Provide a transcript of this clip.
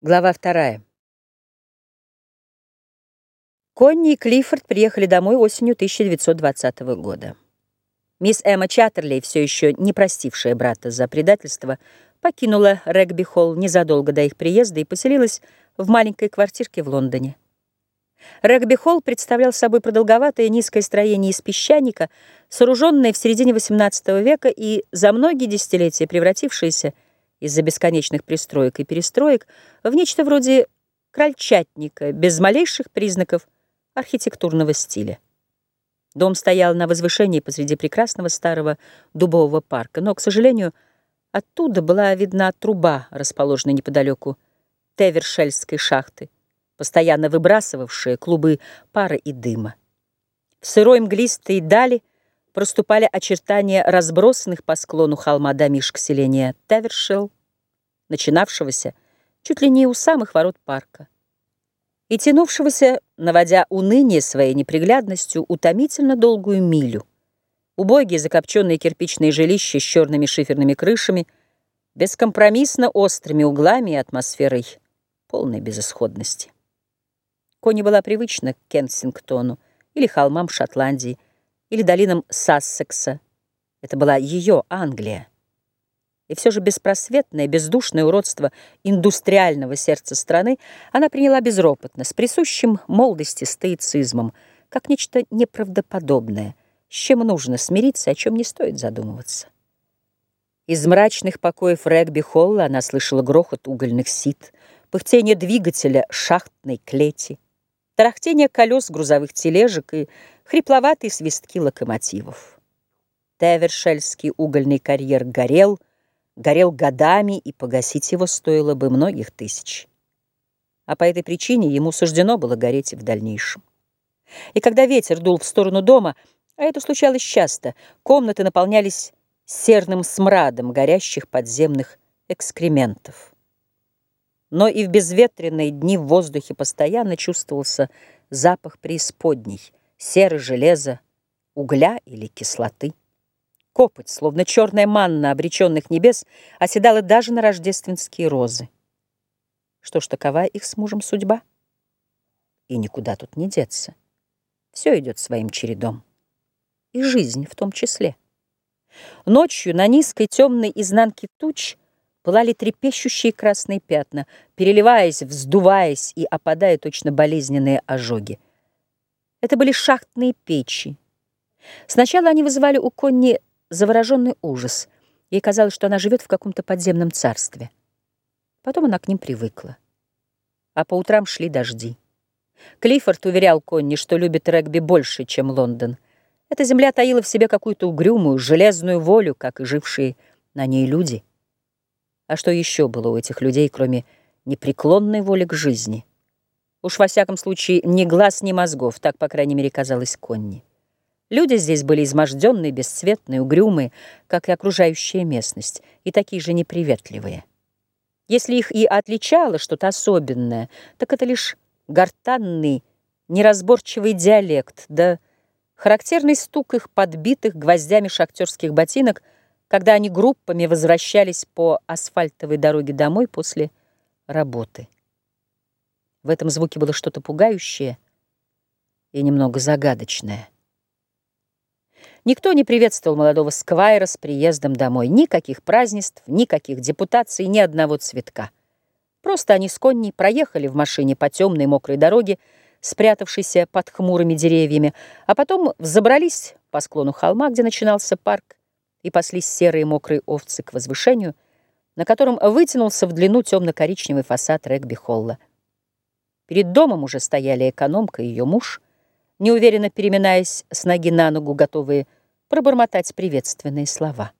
Глава вторая. Конни и Клиффорд приехали домой осенью 1920 года. Мисс Эмма Чаттерлей, все еще не простившая брата за предательство, покинула регби-холл незадолго до их приезда и поселилась в маленькой квартирке в Лондоне. Регби-холл представлял собой продолговатое низкое строение из песчаника, сооруженное в середине XVIII века и за многие десятилетия превратившееся из-за бесконечных пристроек и перестроек в нечто вроде крольчатника, без малейших признаков архитектурного стиля. Дом стоял на возвышении посреди прекрасного старого дубового парка, но, к сожалению, оттуда была видна труба, расположенная неподалеку Тевершельской шахты, постоянно выбрасывавшая клубы пара и дыма. В сырой мглистой дали проступали очертания разбросанных по склону холма домишек селения Тевершелл, начинавшегося чуть ли не у самых ворот парка, и тянувшегося, наводя уныние своей неприглядностью, утомительно долгую милю. Убогие закопченные кирпичные жилища с черными шиферными крышами, бескомпромиссно острыми углами и атмосферой полной безысходности. Кони была привычна к Кенсингтону или холмам Шотландии, или долинам Сассекса. Это была ее Англия. И все же беспросветное, бездушное уродство индустриального сердца страны она приняла безропотно, с присущим молодости стоицизмом, как нечто неправдоподобное, с чем нужно смириться, о чем не стоит задумываться. Из мрачных покоев регби-холла она слышала грохот угольных сит, пыхтение двигателя шахтной клети, тарахтение колес грузовых тележек и хрипловатые свистки локомотивов. Тевершельский угольный карьер горел — горел годами, и погасить его стоило бы многих тысяч. А по этой причине ему суждено было гореть и в дальнейшем. И когда ветер дул в сторону дома, а это случалось часто, комнаты наполнялись серным смрадом горящих подземных экскрементов. Но и в безветренные дни в воздухе постоянно чувствовался запах преисподней, серы железа, угля или кислоты. Копоть, словно черная манна обреченных небес, оседала даже на рождественские розы. Что ж, такова их с мужем судьба? И никуда тут не деться. Все идет своим чередом. И жизнь в том числе. Ночью на низкой темной изнанке туч пылали трепещущие красные пятна, переливаясь, вздуваясь и опадая точно болезненные ожоги. Это были шахтные печи. Сначала они вызывали у Конни завороженный ужас. Ей казалось, что она живет в каком-то подземном царстве. Потом она к ним привыкла. А по утрам шли дожди. Клиффорд уверял Конни, что любит регби больше, чем Лондон. Эта земля таила в себе какую-то угрюмую, железную волю, как и жившие на ней люди. А что еще было у этих людей, кроме непреклонной воли к жизни? Уж во всяком случае, ни глаз, ни мозгов, так, по крайней мере, казалось Конни. Люди здесь были изможденные, бесцветные, угрюмые, как и окружающая местность, и такие же неприветливые. Если их и отличало что-то особенное, так это лишь гортанный, неразборчивый диалект, да характерный стук их подбитых гвоздями шахтерских ботинок, когда они группами возвращались по асфальтовой дороге домой после работы. В этом звуке было что-то пугающее и немного загадочное. Никто не приветствовал молодого сквайра с приездом домой. Никаких празднеств, никаких депутаций, ни одного цветка. Просто они с Конни проехали в машине по темной мокрой дороге, спрятавшейся под хмурыми деревьями, а потом взобрались по склону холма, где начинался парк, и паслись серые мокрые овцы к возвышению, на котором вытянулся в длину темно-коричневый фасад регби-холла. Перед домом уже стояли экономка и ее муж — неуверенно переминаясь с ноги на ногу, готовые пробормотать приветственные слова.